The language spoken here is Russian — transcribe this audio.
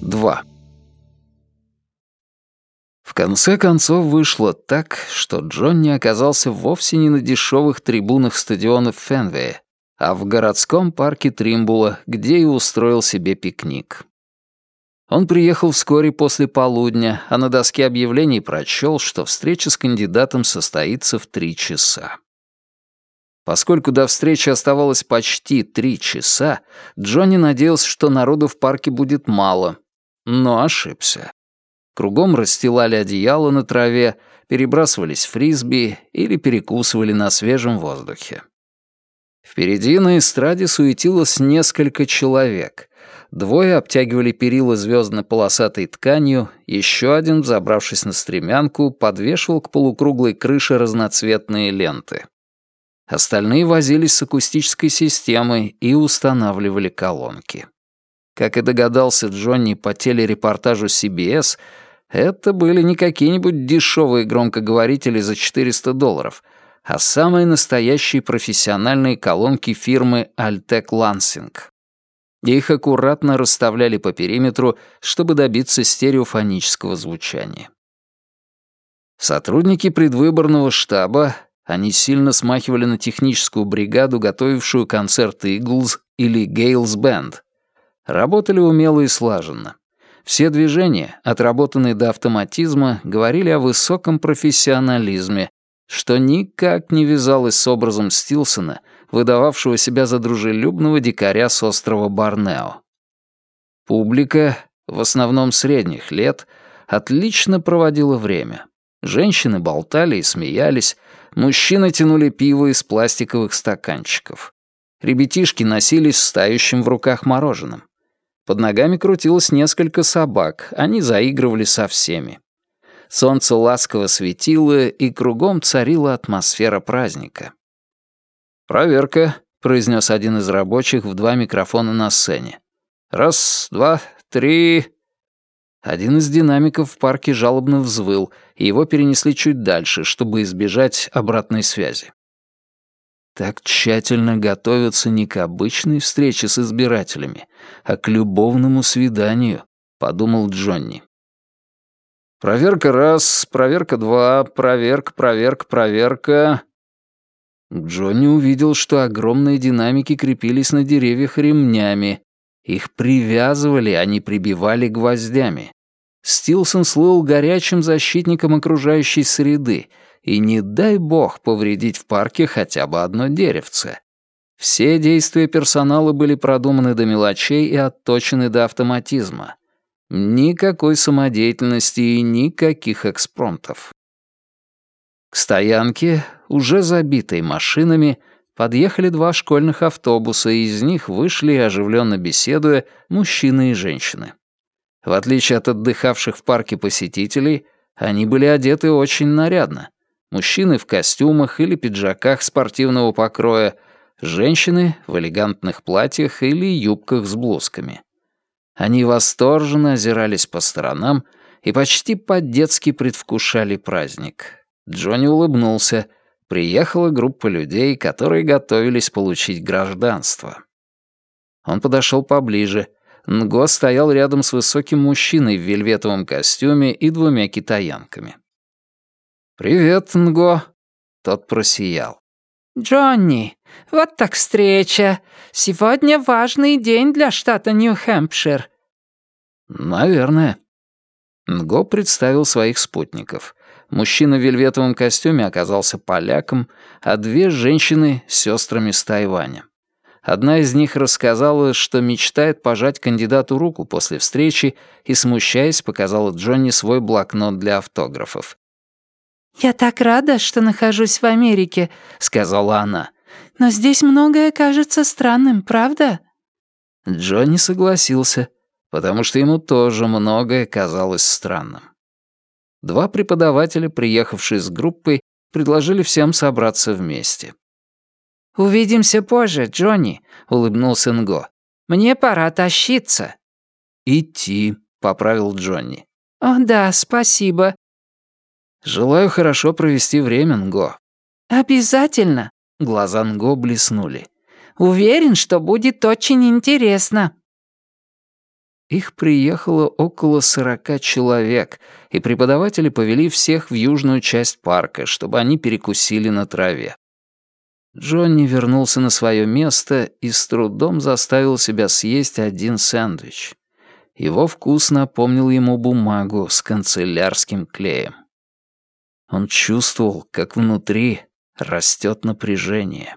Два. В конце концов вышло так, что Джонни оказался вовсе не на дешевых трибунах стадиона Фенвея, а в городском парке Тримбула, где и устроил себе пикник. Он приехал вскоре после полудня, а на доске объявлений прочел, что встреча с кандидатом состоится в три часа. Поскольку до встречи оставалось почти три часа, Джонни надеялся, что народу в парке будет мало, но ошибся. Кругом расстилали одеяло на траве, перебрасывались фрисби или перекусывали на свежем воздухе. Впереди на эстраде суетилось несколько человек. Двое обтягивали перила звездно-полосатой тканью, еще один, забравшись на стремянку, подвешивал к полукруглой крыше разноцветные ленты. Остальные возились с акустической системой и устанавливали колонки. Как и догадался Джонни по телерепортажу CBS, это были не какие-нибудь дешевые громкоговорители за 400 долларов, а самые настоящие профессиональные колонки фирмы Altec Lansing. Их аккуратно расставляли по периметру, чтобы добиться стереофонического звучания. Сотрудники предвыборного штаба, они сильно смахивали на техническую бригаду, готовившую концерт Eagles или Gales Band, работали умело и слаженно. Все движения, отработанные до автоматизма, говорили о высоком профессионализме, что никак не вязалось с образом Стилсона, выдававшего себя за дружелюбного дикаря с острова Борнео. Публика, в основном средних лет, отлично проводила время. Женщины болтали и смеялись, мужчины тянули пиво из пластиковых стаканчиков. Ребятишки носились с тающим в руках мороженым. Под ногами крутилось несколько собак, они заигрывали со всеми. Солнце ласково светило, и кругом царила атмосфера праздника. «Проверка», — произнес один из рабочих в два микрофона на сцене. «Раз, два, три...» Один из динамиков в парке жалобно взвыл, и его перенесли чуть дальше, чтобы избежать обратной связи. Так тщательно готовятся не к обычной встрече с избирателями, а к любовному свиданию, подумал Джонни. Проверка раз, проверка два, проверка, проверка, проверка. Джонни увидел, что огромные динамики крепились на деревьях ремнями. Их привязывали, а не прибивали гвоздями. Стилсон слыл горячим защитником окружающей среды — и не дай бог повредить в парке хотя бы одно деревце. Все действия персонала были продуманы до мелочей и отточены до автоматизма. Никакой самодеятельности и никаких экспромтов. К стоянке, уже забитой машинами, подъехали два школьных автобуса, и из них вышли, оживленно беседуя, мужчины и женщины. В отличие от отдыхавших в парке посетителей, они были одеты очень нарядно. Мужчины в костюмах или пиджаках спортивного покроя, женщины в элегантных платьях или юбках с блузками. Они восторженно озирались по сторонам и почти по-детски предвкушали праздник. Джонни улыбнулся. Приехала группа людей, которые готовились получить гражданство. Он подошел поближе. Нго стоял рядом с высоким мужчиной в вельветовом костюме и двумя китаянками. «Привет, Нго!» Тот просиял. «Джонни, вот так встреча. Сегодня важный день для штата Нью-Хэмпшир». «Наверное». Нго представил своих спутников. Мужчина в вельветовом костюме оказался поляком, а две женщины — сестрами с Тайваня. Одна из них рассказала, что мечтает пожать кандидату руку после встречи и, смущаясь, показала Джонни свой блокнот для автографов. «Я так рада, что нахожусь в Америке», — сказала она. «Но здесь многое кажется странным, правда?» Джонни согласился, потому что ему тоже многое казалось странным. Два преподавателя, приехавшие с группой, предложили всем собраться вместе. «Увидимся позже, Джонни», — улыбнулся Нго. «Мне пора тащиться». «Идти», — поправил Джонни. «О, да, спасибо», «Желаю хорошо провести время, Нго». «Обязательно». Глаза Нго блеснули. Уверен, что будет очень интересно». Их приехало около сорока человек, и преподаватели повели всех в южную часть парка, чтобы они перекусили на траве. Джонни вернулся на свое место и с трудом заставил себя съесть один сэндвич. Его вкус напомнил ему бумагу с канцелярским клеем. Он чувствовал, как внутри растет напряжение.